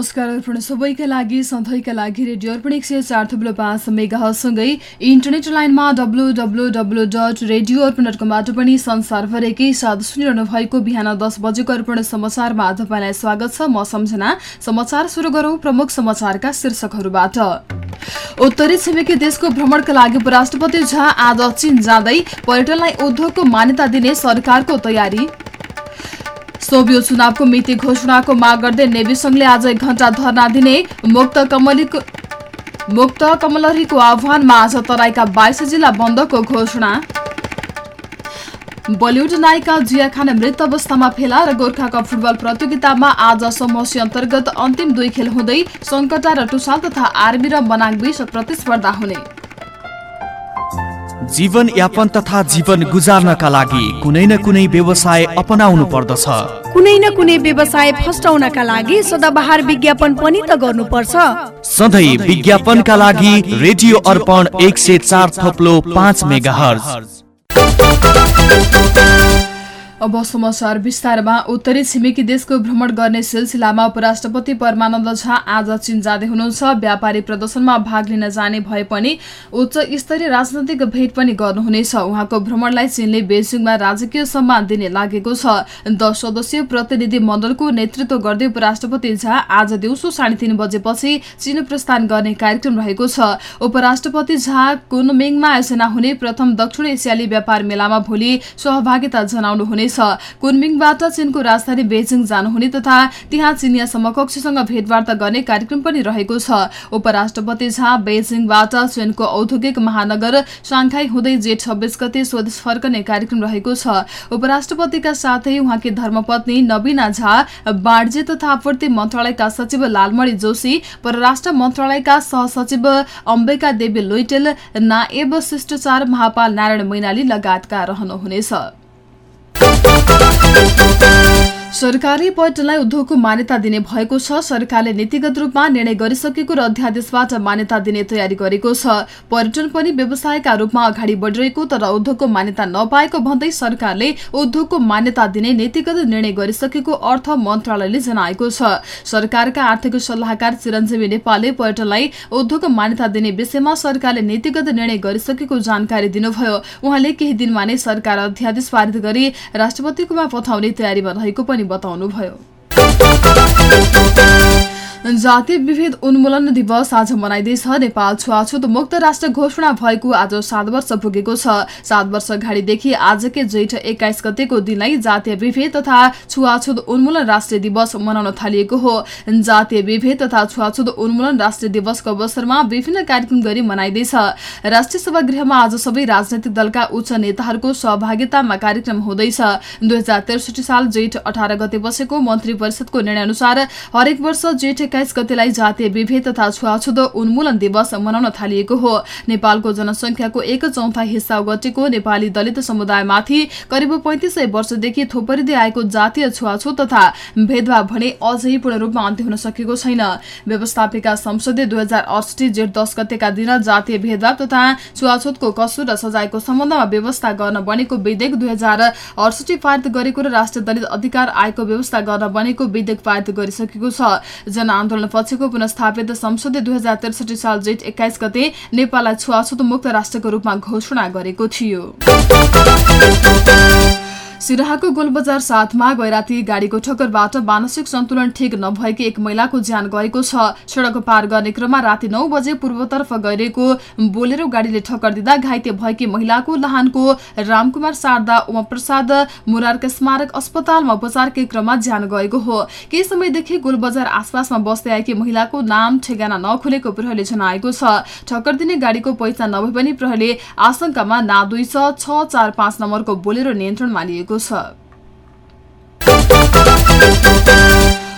नमस्कार अर्पण सबैका लागि सधैँका लागि रेडियो अर्पण एक सय चार थुप्रो पाँच मेगासँगै इन्टरनेट लाइनमा W W W dot radio Arpan dot कमबाट पनि संसारभरिकै साथ सुनिरहनु भएको बिहान दस बजेको अर्पण समाचारमा तपाईँलाई स्वागत छ। म सम्झना समाचार सुरु गरौँ प्रमुख समाचारका शीर्षकहरूबाट। उत्तरी छिमेकी देशको भ्रमणका लागि उपराष्ट्रपति झा आज चीन जाँदै पर्यटनलाई उद्योगको मान्यता दिने सरकारको तयारी। सोभियो चुनावको मिति घोषणाको माग गर्दै नेवी संघले आज एक घण्टा धरना दिने मुक्त कमलीको मुक्त कमलरीको आह्वानमा आज तराईका बाइस जिल्ला बन्दको घोषणा। बलिउड नायिका जिया खान मृत अवस्थामा फेला र गोर्खा कप फुटबल प्रतियोगितामा आज समूहसी अन्तर्गत अन्तिम दुई खेल हुँदै सङ्कटा र टुसाल तथा आर्मी र मनाङ बीच प्रतिस्पर्धा हुने। जीवन यापन तथा जीवन गुजार्नका लागि कुनै न कुनै व्यवसाय अपनाउनु पर्दछ। कुनै न कुनै व्यवसाय फस्टाउनका लागि सदाबहार विज्ञापन पनि त गर्नुपर्छ। सधैँ विज्ञापनका लागि रेडियो अर्पण एक सय चार थप्लो पाँच मेगा अब समाचार विस्तारमा। उत्तरी छिमेकी देशको भ्रमण गर्ने सिलसिलामा उपराष्ट्रपति परमानन्द झा आज चीन जाँदै हुनुहुन्छ। व्यापारी प्रदर्शनमा भाग लिन जाने भए पनि उच्च स्तरीय राजनैतिक भेट पनि गर्नुहुनेछ। उहाँको भ्रमणलाई चीनले बेजिङमा राजकीय सम्मान दिने लागेको छ। दस सदस्यीय प्रतिनिधि मण्डलको नेतृत्व गर्दै उपराष्ट्रपति झा आज दिउँसो साढे तीन बजेपछि चीन प्रस्थान गर्ने कार्यक्रम रहेको छ। उपराष्ट्रपति झा कुनमिङमा आयोजना हुने प्रथम दक्षिण एसियाली व्यापार मेलामा भोलि सहभागिता जनाउनुहुनेछ। हुनेछ कुनमिङबाट चीनको राजधानी बेजिङ जानुहुने तथा त्यहाँ चिनिया समकक्षसँग भेटवार्ता गर्ने कार्यक्रम पनि रहेको छ। उपराष्ट्रपति झा बेजिङबाट चीनको औद्योगिक महानगर साङ्खाई हुँदै जेठ छब्बिस गते स्वदेश फर्कने कार्यक्रम रहेको छ। उपराष्ट्रपतिका साथै उहाँकी धर्मपत्नी नवीना झा वाणिज्य तथा आपूर्ति मन्त्रालयका सचिव लालमणि जोशी परराष्ट्र मन्त्रालयका सहसचिव अम्बिका देवी लोइटेल नाएब शिष्टाचार महापाल नारायण मैनाली लगायतका रहनुहुनेछ। ¡Bum! सरकारी पर्यटनलाई उद्योगको मान्यता दिने भएको छ। सरकारले नीतिगत रूपमा निर्णय गरिसकेको र अध्यादेशबाट मान्यता दिने तयारी गरेको छ। पर्यटन पनि व्यवसायका रूपमा अगाडि बढिरहेको तर उद्योगको मान्यता नपाएको भन्दै सरकारले उद्योगको मान्यता दिने नीतिगत निर्णय गरिसकेको अर्थ मन्त्रालयले जनाएको छ। सरकारका आर्थिक सल्लाहकार चिरञ्जीवी नेपालले पर्यटनलाई उद्योगको मान्यता दिने विषयमा सरकारले नीतिगत निर्णय गरिसकेको जानकारी दिनुभयो। उहाँले केही दिनमा नै सरकार अध्यादेश पारित गरी राष्ट्रपतिकोमा पठाउने तयारीमा रहेको पनि बताउनुभयो जातीय विभेद उन्मूलन दिवस आज मनाइँदैछ। नेपाल छुवाछुत मुक्त राष्ट्र घोषणा भएको आज सात वर्ष पुगेको छ। सात वर्ष अगाडिदेखि आजकै जेठ एक्काइस गतेको दिनलाई जातीय विभेद तथा छुवाछुत उन्मूलन राष्ट्रिय दिवस मनाउन थालिएको हो। जातीय विभेद तथा छुवाछुत उन्मूलन राष्ट्रिय दिवसको अवसरमा विभिन्न कार्यक्रम गरी मनाइँदैछ। राष्ट्रिय सभागृहमा आज सबै राजनैतिक दलका उच्च नेताहरूको सहभागितामा कार्यक्रम हुँदैछ। दुई साल जेठ अठार गते बसेको मन्त्री परिषदको निर्णय अनुसार हरेक वर्ष जेठ एक्काइस गतेलाई जातीय विभेद तथा छुवाछुत उन्मूलन दिवस मनाउन थालिएको हो। नेपालको जनसंख्याको एक चौथा हिस्सा गटेको नेपाली दलित समुदायमाथि करिब पैंतिस सय वर्षदेखि थोपरिँदै आएको जातीय छुवाछुत तथा भेदभाव भने अझै पूर्ण रूपमा अन्त्य हुन सकेको छैन। व्यवस्थापिका संसदले दुई हजार जेठ दस गतेका दिन जातीय भेदभाव तथा छुवाछुतको कसुर र सजायको सम्बन्धमा व्यवस्था गर्न बनेको विधेयक दुई हजार अडसठी पारित गरेको र राष्ट्रिय दलित अधिकार आयोगको व्यवस्था गर्न बनेको विधेयक पारित गरिसकेको छ। जन आन्दोलन पछिको पुनस्थापित संसदले दुई हजार त्रिसठी साल जेठ एक्काइस गते नेपाललाई छुवाछुत मुक्त राष्ट्रको रूपमा घोषणा गरेको थियो। सिराहाको गोलबजार साथमा गैराती गाडीको ठक्करबाट मानसिक सन्तुलन ठिक नभएकी एक महिलाको ज्यान गएको छ। सड़क पार गर्ने क्रममा राति नौ बजे पूर्वतर्फ गइरहेको बोलेरो गाडीले ठक्कर दिँदा घाइते भएकी महिलाको लहानको रामकुमार शारदा उमाप्रसाद मुरारका स्मारक अस्पतालमा उपचारकै क्रममा ज्यान गएको हो। केही समयदेखि गोलबजार आसपासमा बस्दै आएकी महिलाको नाम ठेगाना नखुलेको प्रहरीले जनाएको छ। ठक्कर दिने गाडीको पहिचान नभए पनि प्रहरीले आशंकामा ना दुई छ चार पाँच नम्बरको बोलेरो नियन्त्रणमा लिएको छ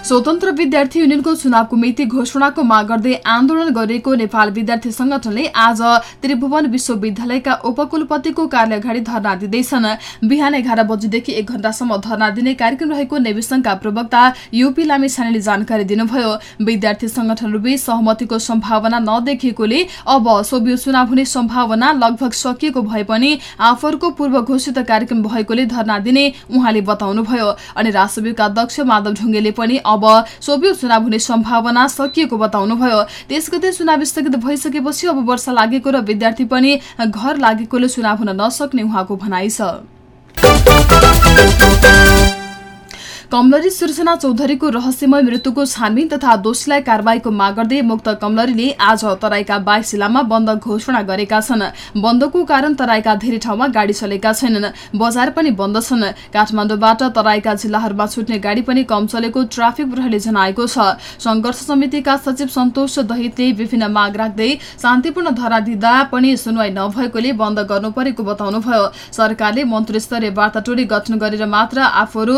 स्वतन्त्र विद्यार्थी युनियनको चुनावको मिति घोषणाको माग गर्दै आन्दोलन गरेको नेपाल विद्यार्थी संगठनले आज त्रिभुवन विश्वविद्यालयका उपकुलपतिको कार्य अगाडि धरना दिँदैछन्। बिहान एघार बजेदेखि एक घण्टासम्म धरना दिने कार्यक्रम रहेको नेविसंघका प्रवक्ता युपी लामी छानेले जानकारी दिनुभयो। विद्यार्थी संगठनहरूबीच सहमतिको सम्भावना नदेखिएकोले अब सोभियो चुनाव हुने सम्भावना लगभग सकिएको भए पनि आफरको पूर्व घोषित कार्यक्रम भएकोले धरना दिने उहाँले बताउनुभयो। अनि राष्ट्रविका अध्यक्ष माधव ढुङ्गेले पनि अब सोभियो चुनाव हुने सम्भावना सकिएको बताउनुभयो। त्यस गते चुनाव स्थगित भइसकेपछि अब वर्ष लागेको र विद्यार्थी पनि घर लागेकोले चुनाव हुन नसक्ने उहाँको भनाइ छ। कमलरी सिर्जना चौधरीको रहस्यमय मृत्युको छानबिन तथा दोषीलाई कारवाहीको माग गर्दै मुक्त कमलरीले आज तराईका बाइस जिल्लामा बन्द घोषणा गरेका छन्। बन्दको कारण तराईका धेरै ठाउँमा गाडी चलेका छैनन्। बजार पनि बन्द छन्। काठमाडौँबाट तराईका जिल्लाहरूमा छुट्ने गाडी पनि कम चलेको ट्राफिक प्रहरीले जनाएको छ। संघर्ष समितिका सचिव सन्तोष दहितले विभिन्न माग राख्दै शान्तिपूर्ण धरा दिँदा पनि सुनवाई नभएकोले बन्द गर्नु परेको बताउनुभयो। सरकारले मन्त्री स्तरीय वार्ता टोली गठन गरेर मात्र आफूहरू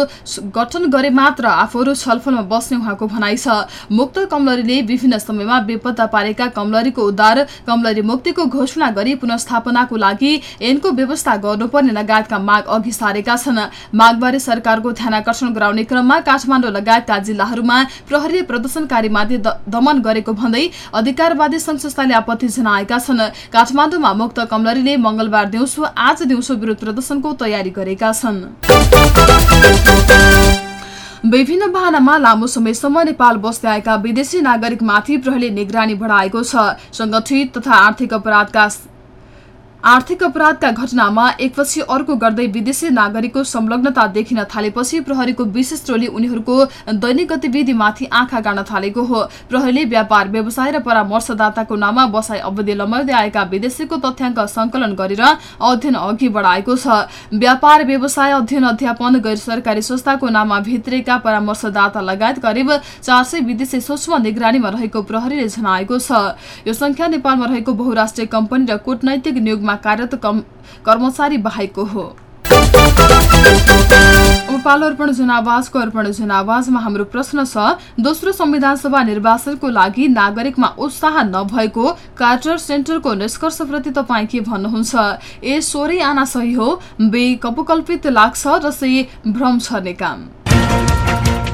गठन गरे मात्र आफूहरू छलफलमा बस्ने उहाँको भनाइ छ। मुक्त कमलरीले विभिन्न समयमा बेपत्ता पारेका कमलरीको उद्धार कमलरी मुक्तिको घोषणा गरी पुनस्थापनाको लागि ऐनको व्यवस्था गर्नुपर्ने लगायतका माग अघि सारेका छन्। मागबारे सरकारको ध्यानकर्षण गराउने क्रममा काठमाडौँ लगायतका जिल्लाहरूमा प्रहरीले प्रदर्शनकारीमाथि दमन गरेको भन्दै अधिकारवादी संघ संस्थाले आपत्ति जनाएका छन्। काठमाडौँमा मुक्त कमलरीले मंगलबार दिउँसो आज दिउँसो विरोध प्रदर्शनको तयारी गरेका छन्। विभिन्न वाहनामा लामो समयसम्म नेपाल बस्दै आएका विदेशी नागरिकमाथि प्रहरीले निगरानी बढाएको छ। संगठित तथा आर्थिक अपराधका आर्थिक अपराधका घटनामा एकपछि अर्को गर्दै विदेशी नागरिकको संलग्नता देखिन थालेपछि प्रहरीको विशेष टोली उनीहरूको दैनिक गतिविधिमाथि आँखा गाड्न थालेको हो। प्रहरीले व्यापार व्यवसाय र परामर्शदाताको नाममा बसाई अवधि लम्बाउँदै आएका विदेशीको तथ्याङ्क संकलन गरेर अध्ययन अघि बढाएको छ। व्यापार व्यवसाय अध्ययन अध्यापन गैर सरकारी संस्थाको नाममा भित्रेका परामर्शदाता लगायत करिब चार विदेशी सूक्ष्म निगरानीमा रहेको प्रहरीले जनाएको छ। यो संख्या नेपालमा रहेको बहुराष्ट्रिय कम्पनी र कूटनैतिक नियोगमा कार्यरत कर्मचारी बाहेकको हो। पालो अर्पण जनावाजको अर्पण जनावाजमा हाम्रो प्रश्न छ दोस्रो संविधान सभा निर्वाचनको लागि नागरिकमा उत्साह नभएको कार्टर सेन्टरको निष्कर्षप्रति तपाईँ के भन्नुहुन्छ? ए सोरै आना सही हो। बे कपकल्पित लाग्छ र से भ्रम छर्ने काम।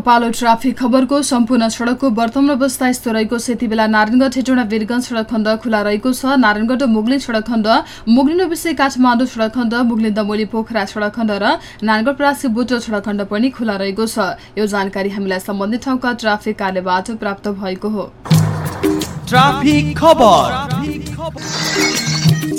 पालो ट्राफिक खबरको सम्पूर्ण सड़कको वर्तमान अवस्था यस्तो रहेको छ। यति बेला नारायणगढ हेटौँडा वीरगंज सड़क खण्ड खुला रहेको छ। नारायणगढ मुगलिन सड़क खण्ड मुगलिन विषय काठमाडौँ सड़क खण्ड मुगलिन दमोली पोखरा सड़क खण्ड र नारायणगढ प्रासी बुटो सड़क खण्ड पनि खुला रहेको छ। यो जानकारी हामीलाई सम्बन्धित ठाउँका ट्राफिक कार्यबाट प्राप्त भएको हो।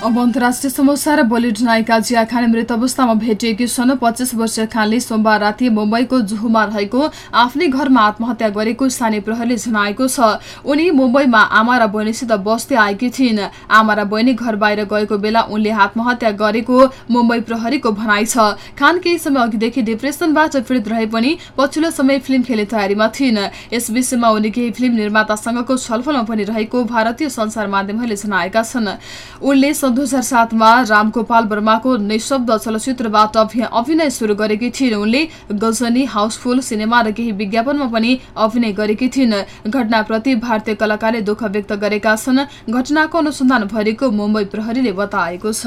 अब अन्तर्राष्ट्रिय समाचार बलिउड नायिका जिया खान मृत अवस्थामा भेटिएकी छन् पच्चिस वर्षीय खानले सोमबार राति मुम्बईको जुहुमा रहेको आफ्नै घरमा आत्महत्या गरेको स्थानीय प्रहरीले जनाएको छ। उनी मुम्बईमा आमा र बहिनीसित बस्दै आएकी थिइन्। आमा र बहिनी घर बाहिर गएको बेला उनले आत्महत्या गरेको मुम्बई प्रहरीको भनाइ छ। खान केही समय अघिदेखि डिप्रेसनबाट पीड़ित रहे पनि पछिल्लो समय फिल्म खेल्ने तयारीमा थिइन्। यस विषयमा उनी केही फिल्म निर्मातासँगको छलफलमा पनि रहेको भारतीय संसार माध्यमहरूले जनाएका छन्। उनले दुई हजार सातमा रामगोपाल वर्माको निशब्द चलचित्रबाट अभिनय सुरु गरेकी थिइन्। उनले गजनी हाउसफुल सिनेमा र केही विज्ञापनमा पनि अभिनय गरेकी थिइन्। घटनाप्रति भारतीय कलाकारले दुःख व्यक्त गरेका छन्। घटनाको अनुसन्धान भइरहेको मुम्बई प्रहरीले बताएको छ।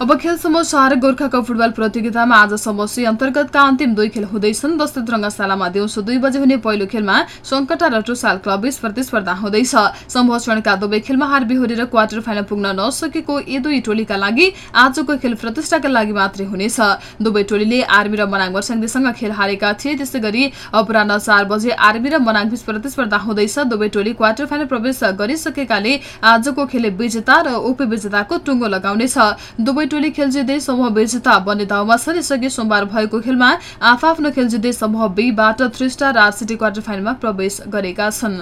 अब खेल समाचार गोर्खा कप फुटबल प्रतियोगितामा आज समष्टि अन्तर्गतका अन्तिम दुई खेल हुँदैछन्। दस्तुत रङ्गशालामा दिउँसो दुई बजे हुने पहिलो खेलमा सङ्कटा र टुसाल क्लब बीच प्रतिस्पर्धा हुँदैछ। समूह चरणका दुवै खेलमा हार बिहोरी र क्वार्टर फाइनल पुग्न नसकेको यी दुई टोलीका लागि आजको खेल प्रतिष्ठाका लागि मात्रै हुनेछ। दुवै टोलीले आर्मी र मनाङ वर्साङदेसँग खेल हारेका थिए त्यसै गरी अपराह चार बजे आर्मी र मनाङ बीच प्रतिस्पर्धा हुँदैछ। दुवै टोली क्वार्टर फाइनल प्रवेश गरिसकेकाले आजको खेल विजेता र उपविजेताको टुङ्गो लगाउनेछ। दुवै टोली खेल जित्दै समूह विजेता बन्ने दाउमा छन् यसअघि सोमबार भएको खेलमा आफ्नो खेल जित्दै समूह बीबाट थ्री स्टार आर सिटी क्वार्टर फाइनलमा प्रवेश गरेका छन्।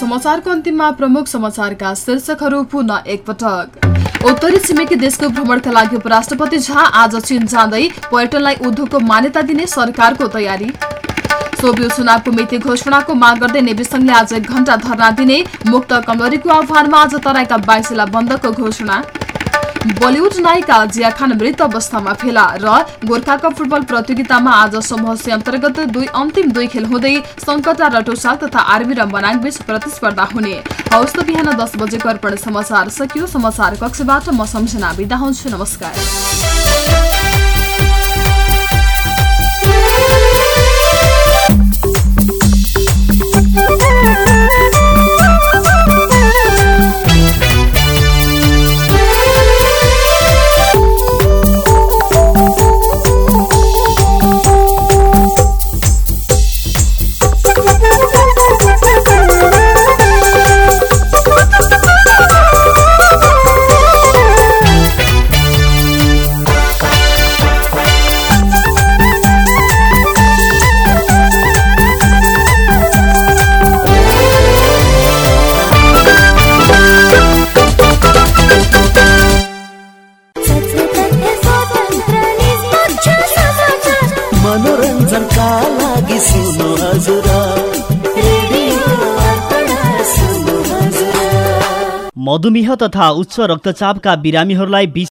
समाचारको अन्तिममा प्रमुख समाचारका शीर्षकहरू पुनः उत्तरी छिमेकी देशको भ्रमणका लागि उपराष्ट्रपति झा आज चीन जाँदै पर्यटनलाई उद्योगको मान्यता दिने सरकारको तयारी। सोभियो चुनावको मिति घोषणाको माग गर्दै नेवी संघले आज एक घण्टा धरना दिने मुक्त कमलरीको आह्वानमा आज तराईका बाइस जिल्ला बन्दको घोषणा। बलिउड नायिका जिया खान मृत अवस्थामा फेला र गोर्खा कप फुटबल प्रतियोगितामा आज समूह सी अन्तर्गत दुई अन्तिम दुई खेल हुँदै संकटा रटोसाल तथा आर्मी र मनाङ बीच प्रतिस्पर्धा हुने। हौस् त बिहान दस बजेको अर्पण समाचार सकियो। समाचार कक्षबाट म सम्झना बिदा हुन्छु। नमस्कार। Música मधुमेह तथा उच्च रक्तचापका बिरामीहरूलाई